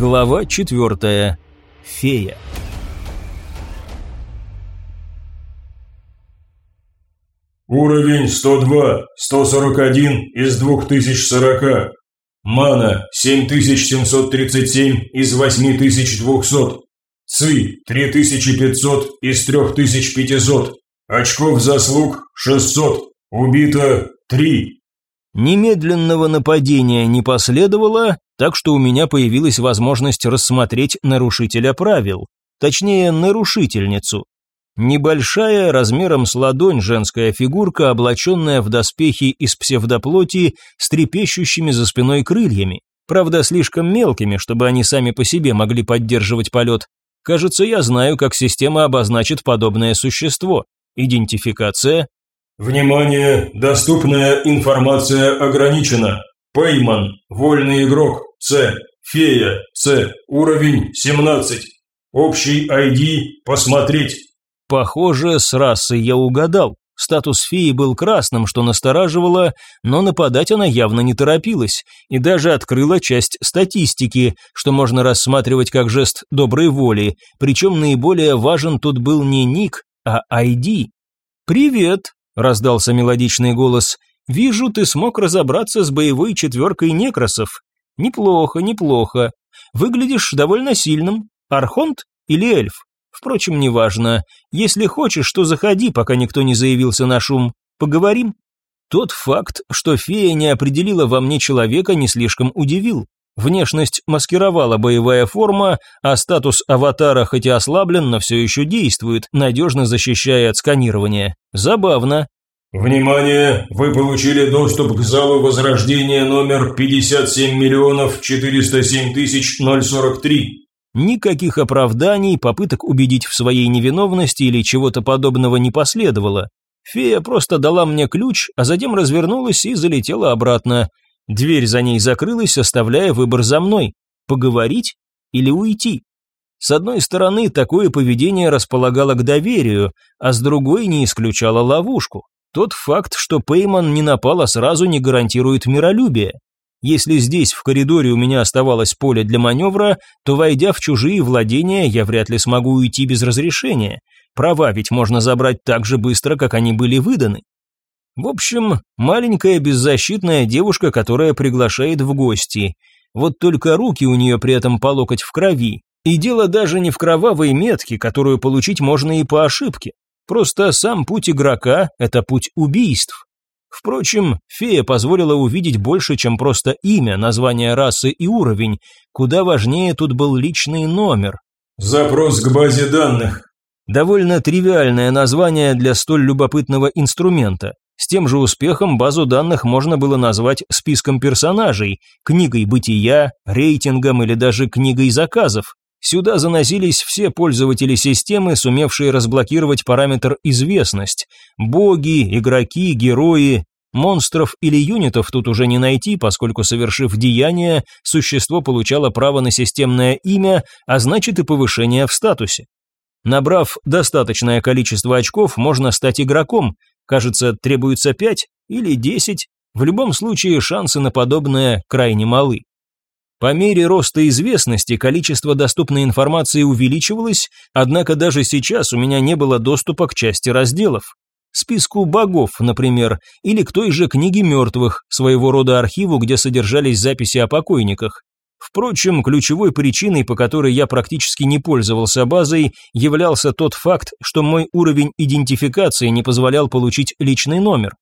Глава четвертая. Фея. Уровень 102, 141 из 2040. Мана 7737 из 8200. Ци 3500 из 3500. Очков заслуг 600. Убито 3. Немедленного нападения не последовало, так что у меня появилась возможность рассмотреть нарушителя правил, точнее, нарушительницу. Небольшая, размером с ладонь женская фигурка, облаченная в доспехи из псевдоплоти с трепещущими за спиной крыльями. Правда, слишком мелкими, чтобы они сами по себе могли поддерживать полет. Кажется, я знаю, как система обозначит подобное существо. Идентификация. Внимание! Доступная информация ограничена. Пейман. Вольный игрок. С. Фея. С. Уровень 17. Общий ID. Посмотреть. Похоже, с расой я угадал. Статус феи был красным, что настораживало, но нападать она явно не торопилась, и даже открыла часть статистики, что можно рассматривать как жест доброй воли, причем наиболее важен тут был не ник, а ID. «Привет», – раздался мелодичный голос, – «вижу, ты смог разобраться с боевой четверкой некросов. Неплохо, неплохо. Выглядишь довольно сильным. Архонт или эльф?» Впрочем, неважно. Если хочешь, то заходи, пока никто не заявился на шум. Поговорим. Тот факт, что фея не определила во мне человека, не слишком удивил. Внешность маскировала боевая форма, а статус аватара хоть и ослаблен, но все еще действует, надежно защищая от сканирования. Забавно. Внимание! Вы получили доступ к залу возрождения номер 57 миллионов 407 тысяч 043. Никаких оправданий, попыток убедить в своей невиновности или чего-то подобного не последовало. Фея просто дала мне ключ, а затем развернулась и залетела обратно. Дверь за ней закрылась, оставляя выбор за мной – поговорить или уйти. С одной стороны, такое поведение располагало к доверию, а с другой не исключало ловушку. Тот факт, что Пейман не напала сразу, не гарантирует миролюбие. Если здесь в коридоре у меня оставалось поле для маневра, то, войдя в чужие владения, я вряд ли смогу уйти без разрешения. Права ведь можно забрать так же быстро, как они были выданы. В общем, маленькая беззащитная девушка, которая приглашает в гости. Вот только руки у нее при этом по локоть в крови. И дело даже не в кровавой метке, которую получить можно и по ошибке. Просто сам путь игрока – это путь убийств. Впрочем, фея позволила увидеть больше, чем просто имя, название расы и уровень. Куда важнее тут был личный номер. Запрос к базе данных. Довольно тривиальное название для столь любопытного инструмента. С тем же успехом базу данных можно было назвать списком персонажей, книгой бытия, рейтингом или даже книгой заказов. Сюда заносились все пользователи системы, сумевшие разблокировать параметр «известность». Боги, игроки, герои. Монстров или юнитов тут уже не найти, поскольку, совершив деяние, существо получало право на системное имя, а значит и повышение в статусе. Набрав достаточное количество очков, можно стать игроком. Кажется, требуется 5 или 10. В любом случае, шансы на подобное крайне малы. По мере роста известности количество доступной информации увеличивалось, однако даже сейчас у меня не было доступа к части разделов. Списку богов, например, или к той же книге мертвых, своего рода архиву, где содержались записи о покойниках. Впрочем, ключевой причиной, по которой я практически не пользовался базой, являлся тот факт, что мой уровень идентификации не позволял получить личный номер.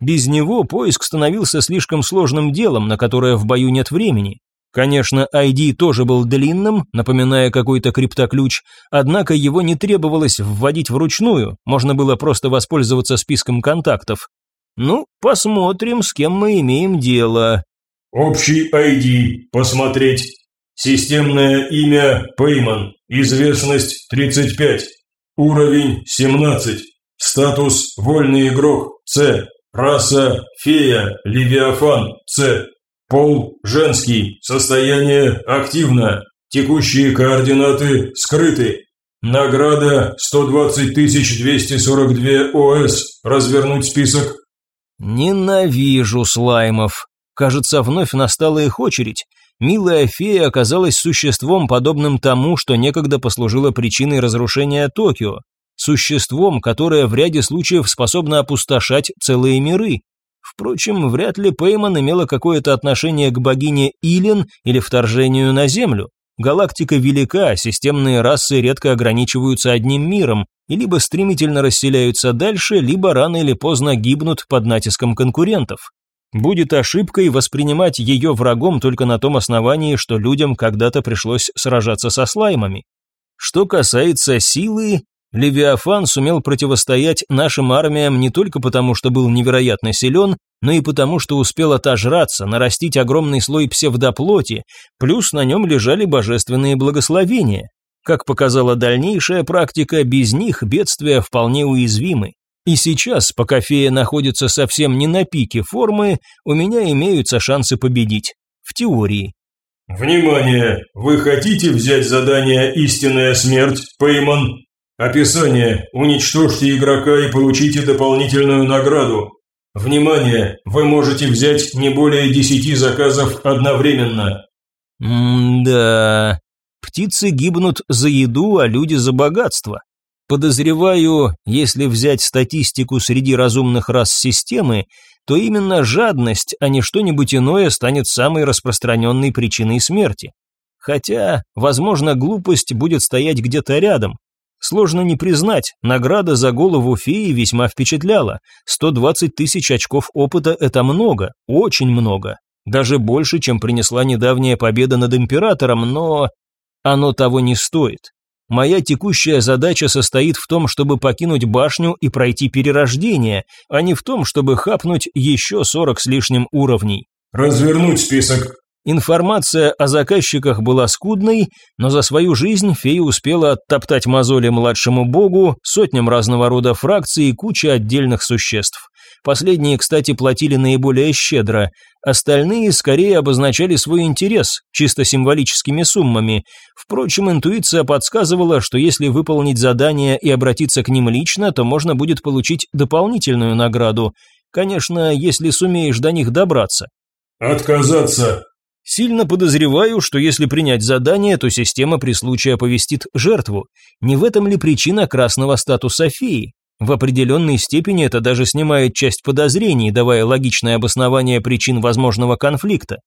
Без него поиск становился слишком сложным делом, на которое в бою нет времени. Конечно, ID тоже был длинным, напоминая какой-то криптоключ, однако его не требовалось вводить вручную, можно было просто воспользоваться списком контактов. Ну, посмотрим, с кем мы имеем дело. Общий ID. Посмотреть. Системное имя Пейман. Известность 35. Уровень 17. Статус вольный игрок С. Раса фея Левиафан С. Пол – женский, состояние – активно, текущие координаты скрыты. Награда 120 242 ОС. Развернуть список. Ненавижу слаймов. Кажется, вновь настала их очередь. Милая фея оказалась существом, подобным тому, что некогда послужило причиной разрушения Токио. Существом, которое в ряде случаев способно опустошать целые миры. Впрочем, вряд ли Пейман имела какое-то отношение к богине Илен или вторжению на Землю. Галактика велика, системные расы редко ограничиваются одним миром, и либо стремительно расселяются дальше, либо рано или поздно гибнут под натиском конкурентов. Будет ошибкой воспринимать ее врагом только на том основании, что людям когда-то пришлось сражаться со слаймами. Что касается силы, Левиафан сумел противостоять нашим армиям не только потому, что был невероятно силен, но и потому, что успел отожраться, нарастить огромный слой псевдоплоти, плюс на нем лежали божественные благословения. Как показала дальнейшая практика, без них бедствия вполне уязвимы. И сейчас, пока фея находится совсем не на пике формы, у меня имеются шансы победить. В теории. «Внимание! Вы хотите взять задание «Истинная смерть», Пейман?» Описание. Уничтожьте игрока и получите дополнительную награду. Внимание! Вы можете взять не более десяти заказов одновременно. М-да. Птицы гибнут за еду, а люди за богатство. Подозреваю, если взять статистику среди разумных рас системы, то именно жадность, а не что-нибудь иное, станет самой распространенной причиной смерти. Хотя, возможно, глупость будет стоять где-то рядом. Сложно не признать, награда за голову феи весьма впечатляла. 120 тысяч очков опыта – это много, очень много. Даже больше, чем принесла недавняя победа над Императором, но оно того не стоит. Моя текущая задача состоит в том, чтобы покинуть башню и пройти перерождение, а не в том, чтобы хапнуть еще 40 с лишним уровней. «Развернуть список», Информация о заказчиках была скудной, но за свою жизнь фея успела оттоптать мозоли младшему богу, сотням разного рода фракций и куче отдельных существ. Последние, кстати, платили наиболее щедро, остальные скорее обозначали свой интерес, чисто символическими суммами. Впрочем, интуиция подсказывала, что если выполнить задание и обратиться к ним лично, то можно будет получить дополнительную награду. Конечно, если сумеешь до них добраться. «Отказаться!» Сильно подозреваю, что если принять задание, то система при случае оповестит жертву. Не в этом ли причина красного статуса феи? В определенной степени это даже снимает часть подозрений, давая логичное обоснование причин возможного конфликта.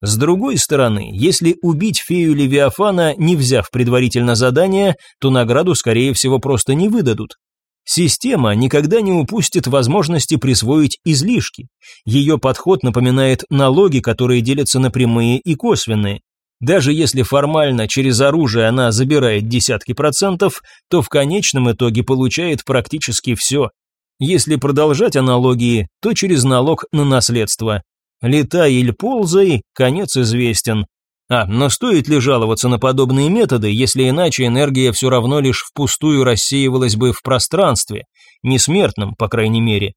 С другой стороны, если убить фею Левиафана, не взяв предварительно задание, то награду, скорее всего, просто не выдадут. Система никогда не упустит возможности присвоить излишки. Ее подход напоминает налоги, которые делятся на прямые и косвенные. Даже если формально через оружие она забирает десятки процентов, то в конечном итоге получает практически все. Если продолжать аналогии, то через налог на наследство. Летай или ползай, конец известен. А, но стоит ли жаловаться на подобные методы, если иначе энергия все равно лишь впустую рассеивалась бы в пространстве, несмертном, по крайней мере.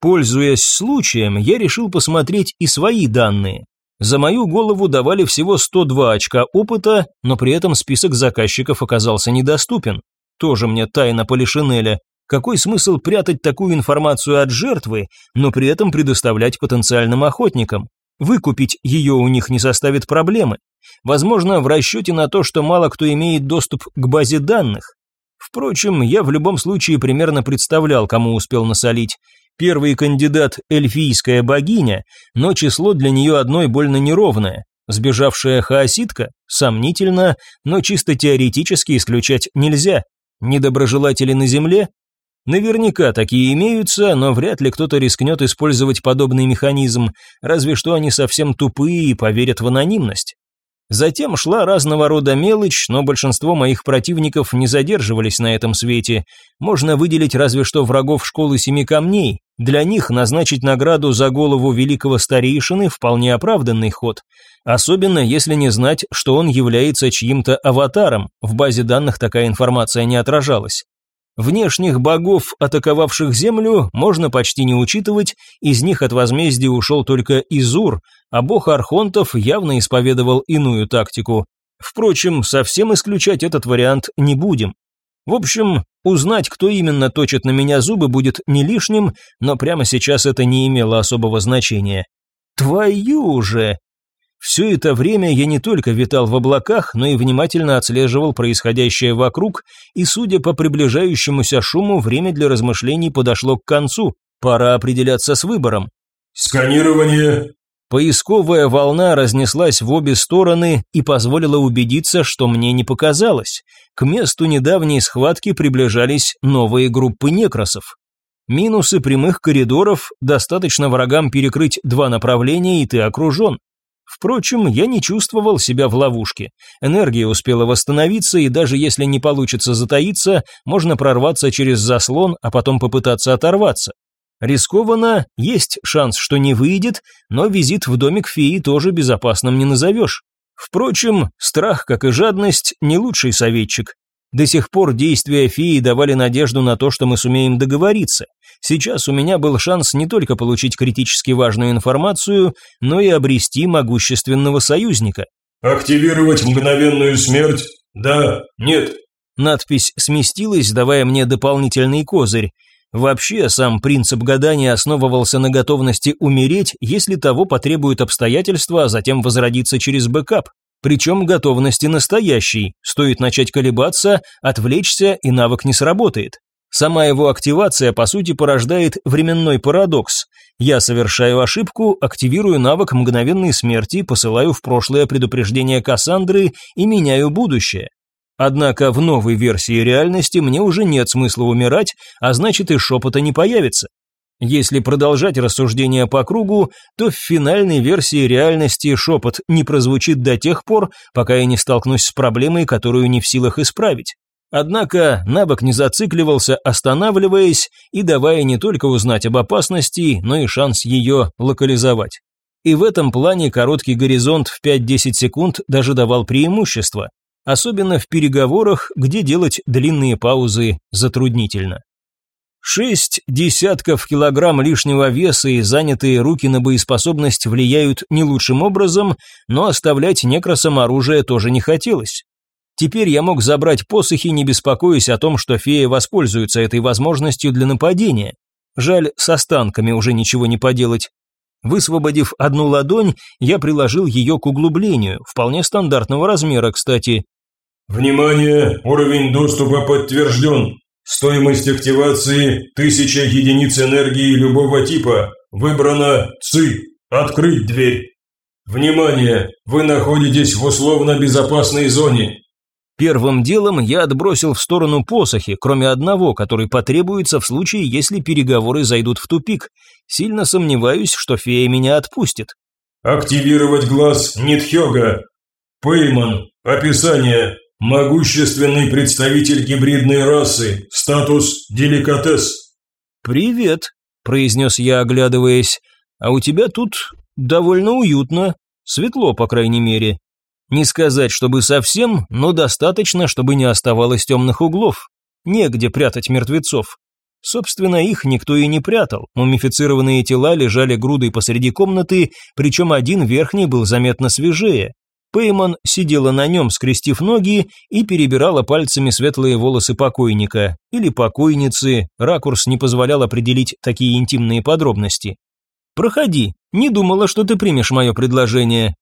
Пользуясь случаем, я решил посмотреть и свои данные. За мою голову давали всего 102 очка опыта, но при этом список заказчиков оказался недоступен. Тоже мне тайна Полишинеля. Какой смысл прятать такую информацию от жертвы, но при этом предоставлять потенциальным охотникам? Выкупить ее у них не составит проблемы. Возможно, в расчете на то, что мало кто имеет доступ к базе данных. Впрочем, я в любом случае примерно представлял, кому успел насолить. Первый кандидат – эльфийская богиня, но число для нее одной больно неровное. Сбежавшая хаоситка – сомнительно, но чисто теоретически исключать нельзя. Недоброжелатели на земле Наверняка такие имеются, но вряд ли кто-то рискнет использовать подобный механизм, разве что они совсем тупые и поверят в анонимность. Затем шла разного рода мелочь, но большинство моих противников не задерживались на этом свете. Можно выделить разве что врагов школы семи камней. Для них назначить награду за голову великого старейшины вполне оправданный ход. Особенно если не знать, что он является чьим-то аватаром. В базе данных такая информация не отражалась. Внешних богов, атаковавших Землю, можно почти не учитывать, из них от возмездия ушел только Изур, а бог Архонтов явно исповедовал иную тактику. Впрочем, совсем исключать этот вариант не будем. В общем, узнать, кто именно точит на меня зубы, будет не лишним, но прямо сейчас это не имело особого значения. Твою же! Все это время я не только витал в облаках, но и внимательно отслеживал происходящее вокруг, и, судя по приближающемуся шуму, время для размышлений подошло к концу. Пора определяться с выбором. «Сканирование!» Поисковая волна разнеслась в обе стороны и позволила убедиться, что мне не показалось. К месту недавней схватки приближались новые группы некросов. Минусы прямых коридоров – достаточно врагам перекрыть два направления, и ты окружен. Впрочем, я не чувствовал себя в ловушке. Энергия успела восстановиться, и даже если не получится затаиться, можно прорваться через заслон, а потом попытаться оторваться. Рискованно, есть шанс, что не выйдет, но визит в домик феи тоже безопасным не назовешь. Впрочем, страх, как и жадность, не лучший советчик. До сих пор действия феи давали надежду на то, что мы сумеем договориться. Сейчас у меня был шанс не только получить критически важную информацию, но и обрести могущественного союзника. «Активировать мгновенную смерть? Да, нет». Надпись сместилась, давая мне дополнительный козырь. Вообще, сам принцип гадания основывался на готовности умереть, если того потребуют обстоятельства, а затем возродиться через бэкап. Причем готовности настоящей. Стоит начать колебаться, отвлечься, и навык не сработает. Сама его активация, по сути, порождает временной парадокс. Я совершаю ошибку, активирую навык мгновенной смерти, посылаю в прошлое предупреждение Кассандры и меняю будущее. Однако в новой версии реальности мне уже нет смысла умирать, а значит и шепота не появится. Если продолжать рассуждение по кругу, то в финальной версии реальности шепот не прозвучит до тех пор, пока я не столкнусь с проблемой, которую не в силах исправить. Однако навык не зацикливался, останавливаясь и давая не только узнать об опасности, но и шанс ее локализовать. И в этом плане короткий горизонт в 5-10 секунд даже давал преимущество, особенно в переговорах, где делать длинные паузы затруднительно. Шесть десятков килограмм лишнего веса и занятые руки на боеспособность влияют не лучшим образом, но оставлять некросам оружие тоже не хотелось. Теперь я мог забрать посохи, не беспокоясь о том, что фея воспользуется этой возможностью для нападения. Жаль, с останками уже ничего не поделать. Высвободив одну ладонь, я приложил ее к углублению, вполне стандартного размера, кстати. «Внимание! Уровень доступа подтвержден. Стоимость активации – 1000 единиц энергии любого типа. Выбрано ЦИ. Открыть дверь. Внимание! Вы находитесь в условно безопасной зоне. Первым делом я отбросил в сторону посохи, кроме одного, который потребуется в случае, если переговоры зайдут в тупик. Сильно сомневаюсь, что фея меня отпустит. Активировать глаз Нитхёга. Пейман. Описание. Могущественный представитель гибридной расы. Статус деликатес. Привет, произнес я, оглядываясь. А у тебя тут довольно уютно. Светло, по крайней мере. Не сказать, чтобы совсем, но достаточно, чтобы не оставалось темных углов. Негде прятать мертвецов. Собственно, их никто и не прятал. Мумифицированные тела лежали грудой посреди комнаты, причем один верхний был заметно свежее. Пейман сидела на нем, скрестив ноги, и перебирала пальцами светлые волосы покойника. Или покойницы, ракурс не позволял определить такие интимные подробности. «Проходи, не думала, что ты примешь мое предложение»,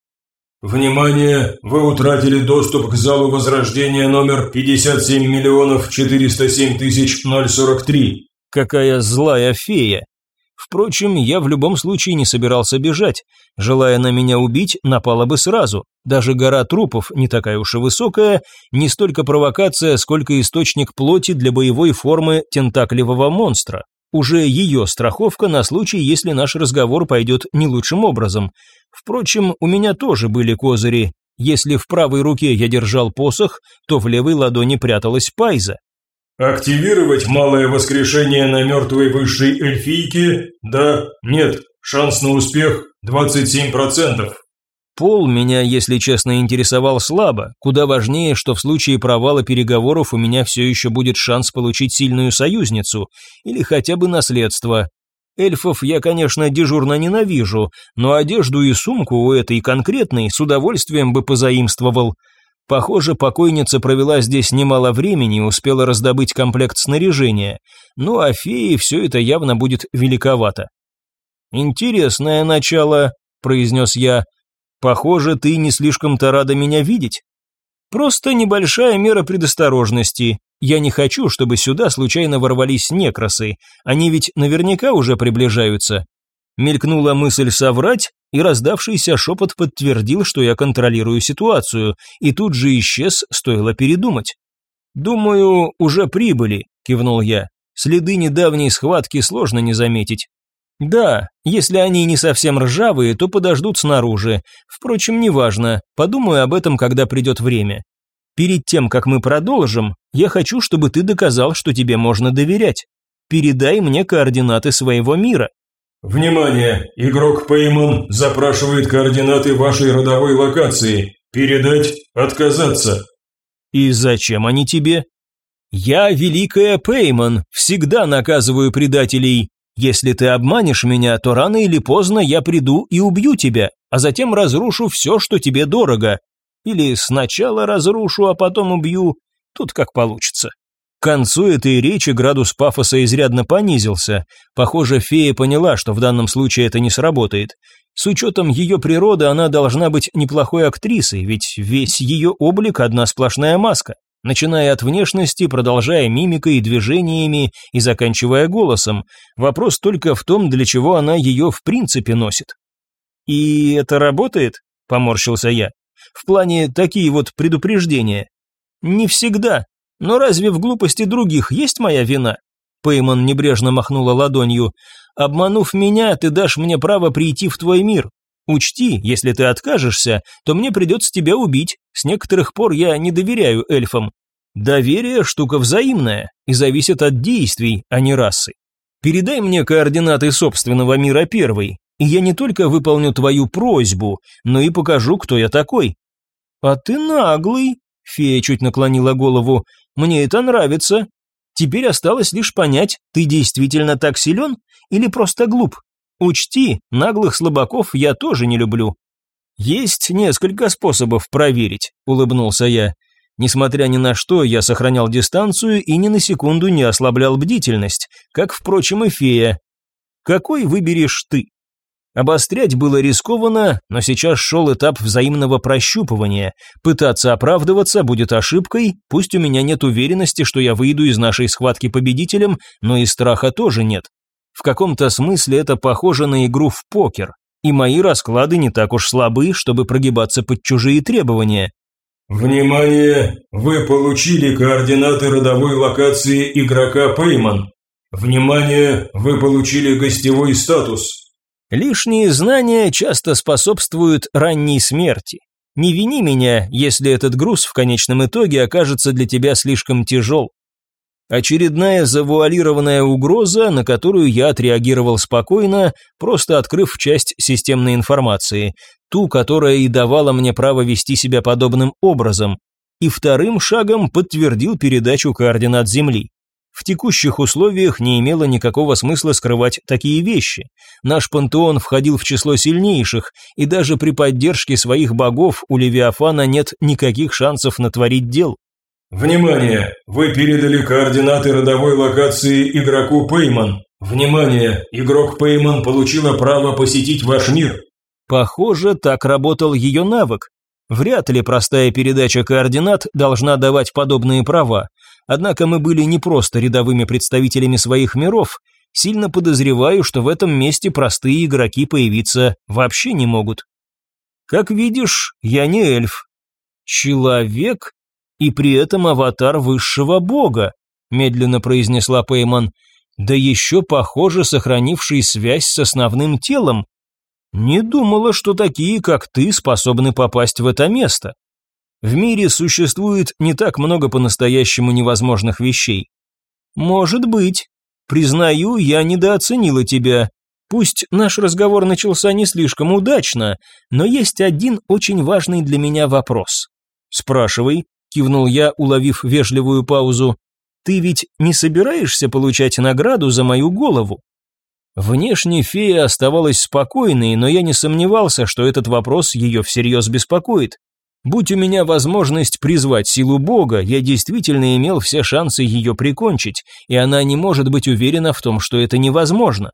Внимание! Вы утратили доступ к залу возрождения номер 57 миллионов 407 тысяч 043. Какая злая фея! Впрочем, я в любом случае не собирался бежать. Желая на меня убить, напала бы сразу. Даже гора трупов не такая уж и высокая, не столько провокация, сколько источник плоти для боевой формы тентакливого монстра. Уже ее страховка на случай, если наш разговор пойдет не лучшим образом. Впрочем, у меня тоже были козыри. Если в правой руке я держал посох, то в левой ладони пряталась пайза. «Активировать малое воскрешение на мертвой высшей эльфийке? Да? Нет? Шанс на успех 27%. Пол меня, если честно, интересовал слабо. Куда важнее, что в случае провала переговоров у меня все еще будет шанс получить сильную союзницу или хотя бы наследство. Эльфов я, конечно, дежурно ненавижу, но одежду и сумку у этой конкретной с удовольствием бы позаимствовал. Похоже, покойница провела здесь немало времени и успела раздобыть комплект снаряжения. Ну а феи все это явно будет великовато. «Интересное начало», – произнес я, – Похоже, ты не слишком-то рада меня видеть. Просто небольшая мера предосторожности. Я не хочу, чтобы сюда случайно ворвались некрасы. Они ведь наверняка уже приближаются. Мелькнула мысль соврать, и раздавшийся шепот подтвердил, что я контролирую ситуацию, и тут же исчез, стоило передумать. «Думаю, уже прибыли», – кивнул я. «Следы недавней схватки сложно не заметить». «Да, если они не совсем ржавые, то подождут снаружи. Впрочем, неважно, подумаю об этом, когда придет время. Перед тем, как мы продолжим, я хочу, чтобы ты доказал, что тебе можно доверять. Передай мне координаты своего мира». «Внимание! Игрок Пейман запрашивает координаты вашей родовой локации. Передать, отказаться». «И зачем они тебе?» «Я, Великая Пейман, всегда наказываю предателей. Если ты обманешь меня, то рано или поздно я приду и убью тебя, а затем разрушу все, что тебе дорого. Или сначала разрушу, а потом убью. Тут как получится». К концу этой речи градус пафоса изрядно понизился. Похоже, фея поняла, что в данном случае это не сработает. С учетом ее природы она должна быть неплохой актрисой, ведь весь ее облик – одна сплошная маска. Начиная от внешности, продолжая мимикой и движениями и заканчивая голосом. Вопрос только в том, для чего она ее в принципе носит. «И это работает?» – поморщился я. «В плане такие вот предупреждения?» «Не всегда», но разве в глупости других есть моя вина? Пейман небрежно махнула ладонью. Обманув меня, ты дашь мне право прийти в твой мир. Учти, если ты откажешься, то мне придется тебя убить. С некоторых пор я не доверяю эльфам. Доверие – штука взаимная и зависит от действий, а не расы. Передай мне координаты собственного мира первый, я не только выполню твою просьбу, но и покажу, кто я такой. А ты наглый, фея чуть наклонила голову. Мне это нравится. Теперь осталось лишь понять, ты действительно так силен или просто глуп. Учти, наглых слабаков я тоже не люблю. Есть несколько способов проверить, улыбнулся я. Несмотря ни на что, я сохранял дистанцию и ни на секунду не ослаблял бдительность, как, впрочем, и фея. Какой выберешь ты? Обострять было рискованно, но сейчас шел этап взаимного прощупывания. Пытаться оправдываться будет ошибкой, пусть у меня нет уверенности, что я выйду из нашей схватки победителем, но и страха тоже нет. В каком-то смысле это похоже на игру в покер, и мои расклады не так уж слабы, чтобы прогибаться под чужие требования. Внимание! Вы получили координаты родовой локации игрока Пейман. Внимание! Вы получили гостевой статус. Лишние знания часто способствуют ранней смерти. Не вини меня, если этот груз в конечном итоге окажется для тебя слишком тяжел. Очередная завуалированная угроза, на которую я отреагировал спокойно, просто открыв часть системной информации, ту, которая и давала мне право вести себя подобным образом, и вторым шагом подтвердил передачу координат Земли. В текущих условиях не имело никакого смысла скрывать такие вещи. Наш пантеон входил в число сильнейших, и даже при поддержке своих богов у Левиафана нет никаких шансов натворить дел. Внимание! Вы передали координаты родовой локации игроку Пейман. Внимание! Игрок Пейман получила право посетить ваш мир. Похоже, так работал ее навык. Вряд ли простая передача координат должна давать подобные права. Однако мы были не просто рядовыми представителями своих миров. Сильно подозреваю, что в этом месте простые игроки появиться вообще не могут. Как видишь, я не эльф. Человек и при этом аватар высшего бога, медленно произнесла Пейман. Да еще, похоже, сохранивший связь с основным телом. Не думала, что такие, как ты, способны попасть в это место. В мире существует не так много по-настоящему невозможных вещей. Может быть. Признаю, я недооценила тебя. Пусть наш разговор начался не слишком удачно, но есть один очень важный для меня вопрос. Спрашивай, кивнул я, уловив вежливую паузу. Ты ведь не собираешься получать награду за мою голову? Внешне фея оставалась спокойной, но я не сомневался, что этот вопрос ее всерьез беспокоит. Будь у меня возможность призвать силу Бога, я действительно имел все шансы ее прикончить, и она не может быть уверена в том, что это невозможно.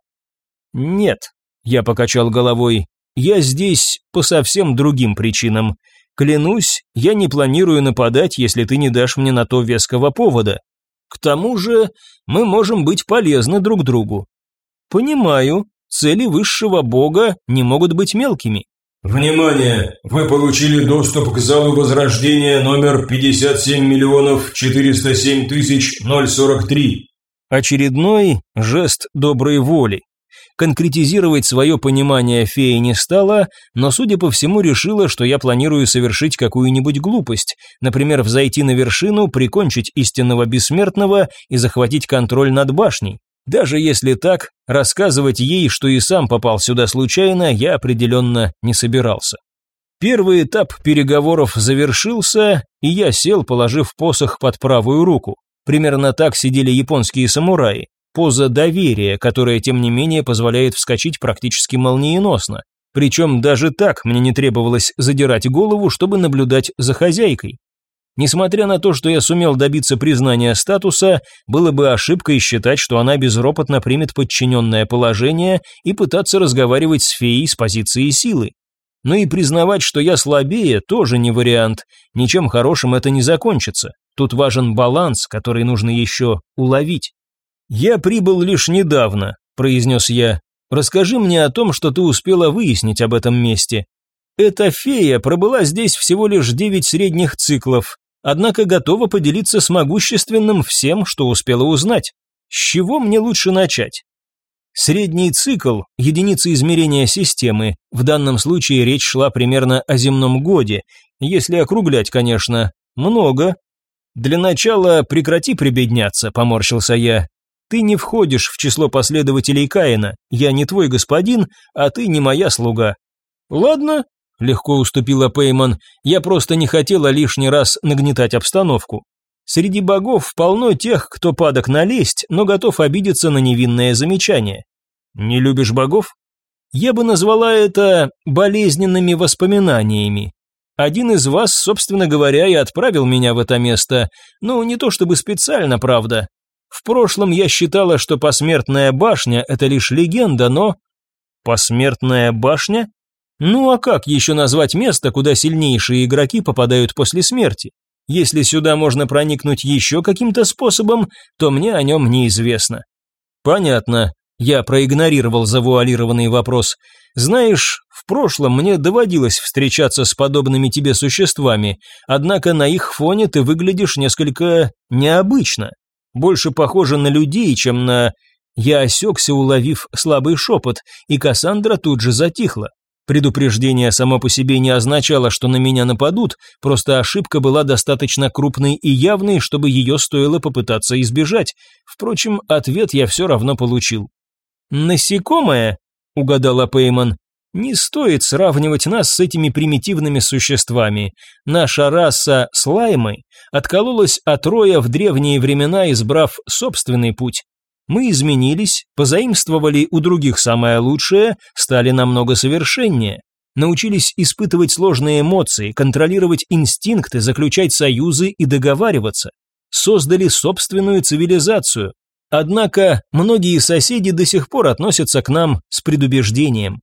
Нет, я покачал головой, Я здесь по совсем другим причинам. Клянусь, я не планирую нападать, если ты не дашь мне на то веского повода. К тому же, мы можем быть полезны друг другу. Понимаю, цели высшего бога не могут быть мелкими. Внимание! Вы получили доступ к залу Возрождения номер 57 миллионов 407 тысяч 043. Очередной жест доброй воли. Конкретизировать свое понимание фея не стала, но, судя по всему, решила, что я планирую совершить какую-нибудь глупость, например, взойти на вершину, прикончить истинного бессмертного и захватить контроль над башней. Даже если так, рассказывать ей, что и сам попал сюда случайно, я определенно не собирался. Первый этап переговоров завершился, и я сел, положив посох под правую руку. Примерно так сидели японские самураи. Поза доверия, которая, тем не менее, позволяет вскочить практически молниеносно. Причем даже так мне не требовалось задирать голову, чтобы наблюдать за хозяйкой. Несмотря на то, что я сумел добиться признания статуса, было бы ошибкой считать, что она безропотно примет подчиненное положение и пытаться разговаривать с феей с позиции силы. Но и признавать, что я слабее, тоже не вариант. Ничем хорошим это не закончится. Тут важен баланс, который нужно еще уловить. «Я прибыл лишь недавно», – произнес я. «Расскажи мне о том, что ты успела выяснить об этом месте. Эта фея пробыла здесь всего лишь девять средних циклов, однако готова поделиться с могущественным всем, что успела узнать. С чего мне лучше начать? Средний цикл – единица измерения системы, в данном случае речь шла примерно о земном годе, если округлять, конечно, много. Для начала прекрати прибедняться, поморщился я. Ты не входишь в число последователей Каина, я не твой господин, а ты не моя слуга. Ладно, легко уступила Пейман. Я просто не хотела лишний раз нагнетать обстановку. Среди богов полно тех, кто падок на лесть, но готов обидеться на невинное замечание. Не любишь богов? Я бы назвала это болезненными воспоминаниями. Один из вас, собственно говоря, и отправил меня в это место. Ну, не то чтобы специально, правда. В прошлом я считала, что посмертная башня – это лишь легенда, но... Посмертная башня? Ну а как еще назвать место, куда сильнейшие игроки попадают после смерти? Если сюда можно проникнуть еще каким-то способом, то мне о нем неизвестно. Понятно. Я проигнорировал завуалированный вопрос. Знаешь, в прошлом мне доводилось встречаться с подобными тебе существами, однако на их фоне ты выглядишь несколько необычно. Больше похоже на людей, чем на... Я осекся, уловив слабый шепот, и Кассандра тут же затихла. Предупреждение само по себе не означало, что на меня нападут, просто ошибка была достаточно крупной и явной, чтобы ее стоило попытаться избежать. Впрочем, ответ я все равно получил. «Насекомое?» – угадала Пейман. «Не стоит сравнивать нас с этими примитивными существами. Наша раса слаймы откололась от роя в древние времена, избрав собственный путь. Мы изменились, позаимствовали у других самое лучшее, стали намного совершеннее. Научились испытывать сложные эмоции, контролировать инстинкты, заключать союзы и договариваться. Создали собственную цивилизацию. Однако многие соседи до сих пор относятся к нам с предубеждением.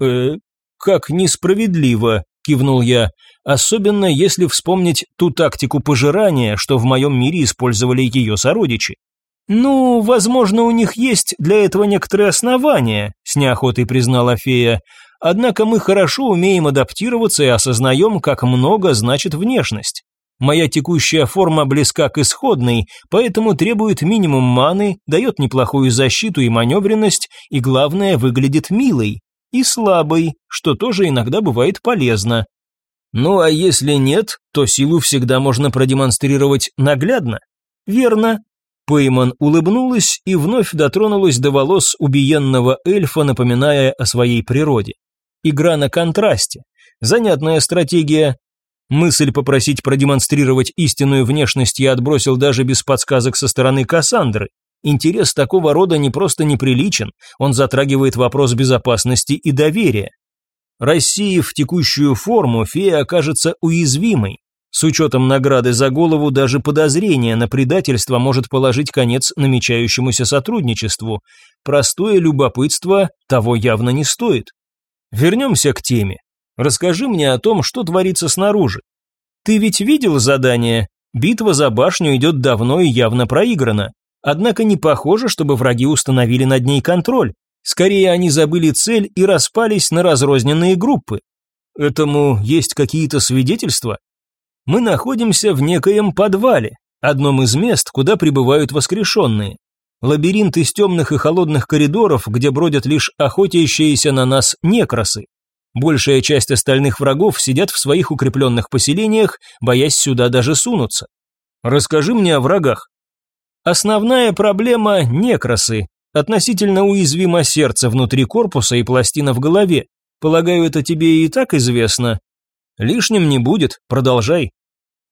«Э, как несправедливо», – кивнул я, особенно если вспомнить ту тактику пожирания, что в моем мире использовали ее сородичи. «Ну, возможно, у них есть для этого некоторые основания», – с неохотой признала фея. «Однако мы хорошо умеем адаптироваться и осознаем, как много значит внешность. Моя текущая форма близка к исходной, поэтому требует минимум маны, дает неплохую защиту и маневренность, и главное, выглядит милой. И слабой, что тоже иногда бывает полезно. Ну а если нет, то силу всегда можно продемонстрировать наглядно. Верно, Пейман улыбнулась и вновь дотронулась до волос убиенного эльфа, напоминая о своей природе. Игра на контрасте. Занятная стратегия. Мысль попросить продемонстрировать истинную внешность я отбросил даже без подсказок со стороны Кассандры. Интерес такого рода не просто неприличен, он затрагивает вопрос безопасности и доверия. Рассеяв текущую форму, фея окажется уязвимой, с учетом награды за голову даже подозрение на предательство может положить конец намечающемуся сотрудничеству. Простое любопытство того явно не стоит. Вернемся к теме. Расскажи мне о том, что творится снаружи. Ты ведь видел задание? Битва за башню идет давно и явно проиграна. Однако не похоже, чтобы враги установили над ней контроль. Скорее, они забыли цель и распались на разрозненные группы. Этому есть какие-то свидетельства? Мы находимся в некоем подвале, одном из мест, куда прибывают воскрешенные. Лабиринт из темных и холодных коридоров, где бродят лишь охотящиеся на нас некросы. Большая часть остальных врагов сидят в своих укрепленных поселениях, боясь сюда даже сунуться. Расскажи мне о врагах. Основная проблема – некросы. Относительно уязвимо сердце внутри корпуса и пластина в голове. Полагаю, это тебе и так известно. Лишним не будет, продолжай.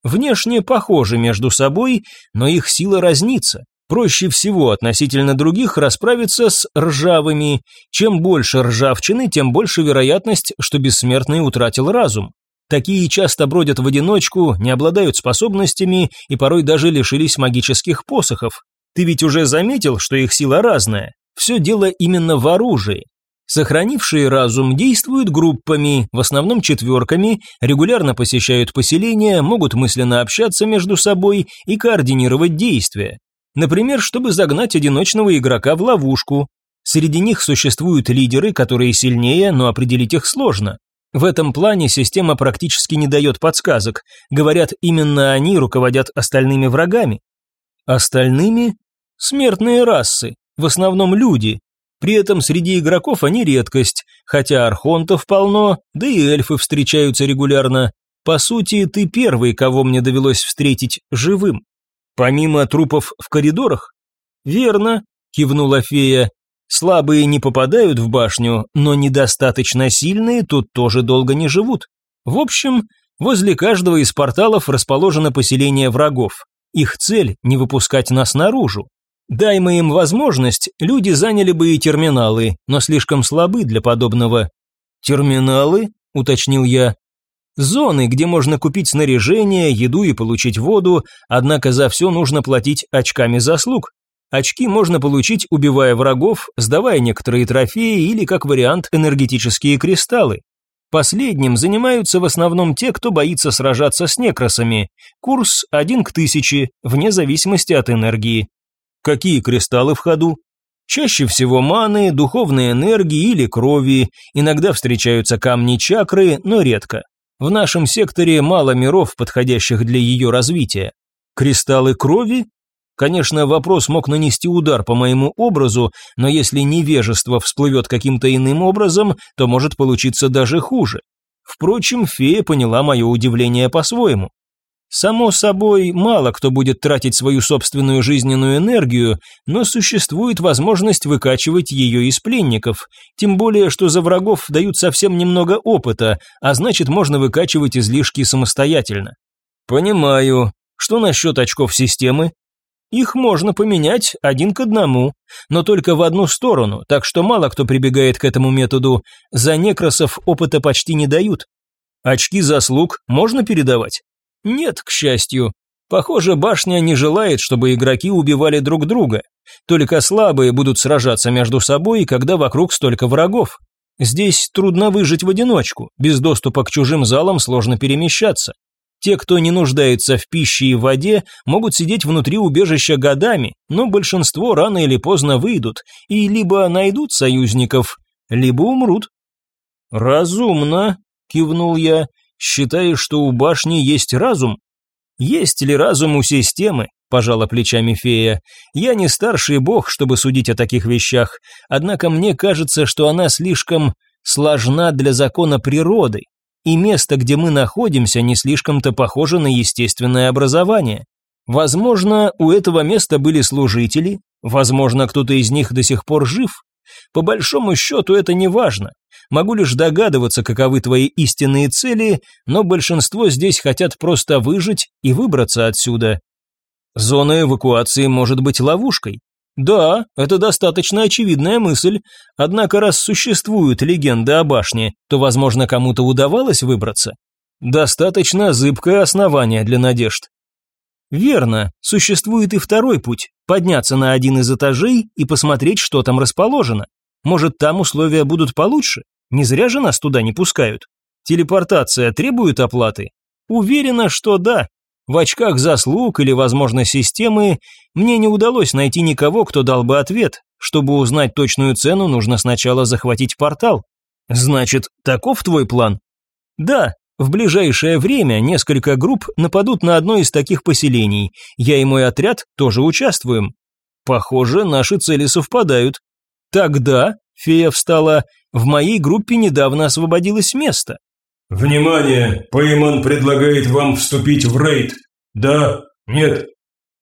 Внешне похожи между собой, но их сила разнится. Проще всего относительно других расправиться с ржавыми. Чем больше ржавчины, тем больше вероятность, что бессмертный утратил разум. Такие часто бродят в одиночку, не обладают способностями и порой даже лишились магических посохов. Ты ведь уже заметил, что их сила разная. Все дело именно в оружии. Сохранившие разум действуют группами, в основном четверками, регулярно посещают поселения, могут мысленно общаться между собой и координировать действия. Например, чтобы загнать одиночного игрока в ловушку. Среди них существуют лидеры, которые сильнее, но определить их сложно. В этом плане система практически не дает подсказок. Говорят, именно они руководят остальными врагами. Остальными – смертные расы, в основном люди. При этом среди игроков они редкость, хотя архонтов полно, да и эльфы встречаются регулярно. По сути, ты первый, кого мне довелось встретить живым. Помимо трупов в коридорах? Верно, кивнула фея. Слабые не попадают в башню, но недостаточно сильные тут тоже долго не живут. В общем, возле каждого из порталов расположено поселение врагов. Их цель – не выпускать нас наружу. Дай мы им возможность, люди заняли бы и терминалы, но слишком слабы для подобного. «Терминалы?» – уточнил я. Зоны, где можно купить снаряжение, еду и получить воду, однако за все нужно платить очками заслуг. Очки можно получить, убивая врагов, сдавая некоторые трофеи или, как вариант, энергетические кристаллы. Последним занимаются в основном те, кто боится сражаться с некросами. Курс один к тысяче, вне зависимости от энергии. Какие кристаллы в ходу? Чаще всего маны, духовной энергии или крови, иногда встречаются камни чакры, но редко. В нашем секторе мало миров, подходящих для ее развития. Кристаллы крови? Конечно, вопрос мог нанести удар по моему образу, но если невежество всплывет каким-то иным образом, то может получиться даже хуже. Впрочем, фея поняла мое удивление по-своему. Само собой, мало кто будет тратить свою собственную жизненную энергию, но существует возможность выкачивать ее из пленников, тем более, что за врагов дают совсем немного опыта, а значит можно выкачивать излишки самостоятельно. Понимаю. Что насчет очков системы? Их можно поменять один к одному, но только в одну сторону, так что мало кто прибегает к этому методу. За некросов опыта почти не дают. Очки заслуг можно передавать? Нет, к счастью. Похоже, башня не желает, чтобы игроки убивали друг друга. Только слабые будут сражаться между собой, когда вокруг столько врагов. Здесь трудно выжить в одиночку, без доступа к чужим залам сложно перемещаться. Те, кто не нуждается в пище и воде, могут сидеть внутри убежища годами, но большинство рано или поздно выйдут и либо найдут союзников, либо умрут. «Разумно», – кивнул я, Считаешь, что у башни есть разум? Есть ли разум у системы? Пожала плечами фея. Я не старший бог, чтобы судить о таких вещах, однако мне кажется, что она слишком сложна для закона природы, и место, где мы находимся, не слишком-то похоже на естественное образование. Возможно, у этого места были служители, возможно, кто-то из них до сих пор жив. По большому счету это не важно. Могу лишь догадываться, каковы твои истинные цели, но большинство здесь хотят просто выжить и выбраться отсюда. Зона эвакуации может быть ловушкой. Да, это достаточно очевидная мысль, однако раз существуют легенды о башне, то, возможно, кому-то удавалось выбраться. Достаточно зыбкое основание для надежд. Верно, существует и второй путь – подняться на один из этажей и посмотреть, что там расположено. Может, там условия будут получше? Не зря же нас туда не пускают. Телепортация требует оплаты? Уверена, что да. В очках заслуг или, возможно, системы мне не удалось найти никого, кто дал бы ответ. Чтобы узнать точную цену, нужно сначала захватить портал. Значит, таков твой план? Да, в ближайшее время несколько групп нападут на одно из таких поселений. Я и мой отряд тоже участвуем. Похоже, наши цели совпадают. Тогда, фея встала, в моей группе недавно освободилось место. Внимание, Пейман предлагает вам вступить в рейд. Да, нет.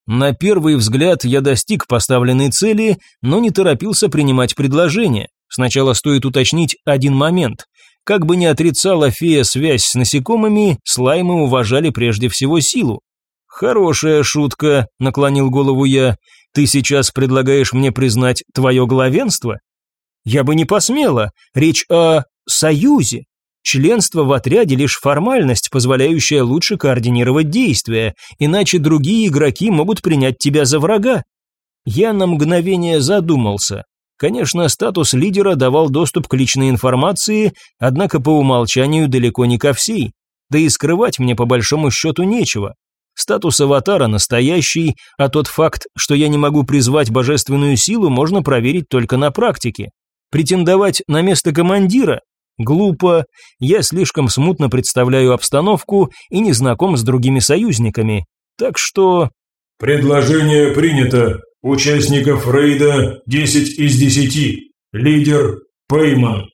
На первый взгляд я достиг поставленной цели, но не торопился принимать предложение. Сначала стоит уточнить один момент. Как бы ни отрицала фея связь с насекомыми, слаймы уважали прежде всего силу. «Хорошая шутка», — наклонил голову я. «Ты сейчас предлагаешь мне признать твое главенство?» «Я бы не посмела. Речь о союзе. Членство в отряде лишь формальность, позволяющая лучше координировать действия, иначе другие игроки могут принять тебя за врага. Я на мгновение задумался. Конечно, статус лидера давал доступ к личной информации, однако по умолчанию далеко не ко всей. Да и скрывать мне по большому счету нечего. Статус аватара настоящий, а тот факт, что я не могу призвать божественную силу, можно проверить только на практике. Претендовать на место командира Глупо, я слишком смутно представляю обстановку и не знаком с другими союзниками. Так что... Предложение принято. Участников рейда 10 из 10. Лидер Пейман.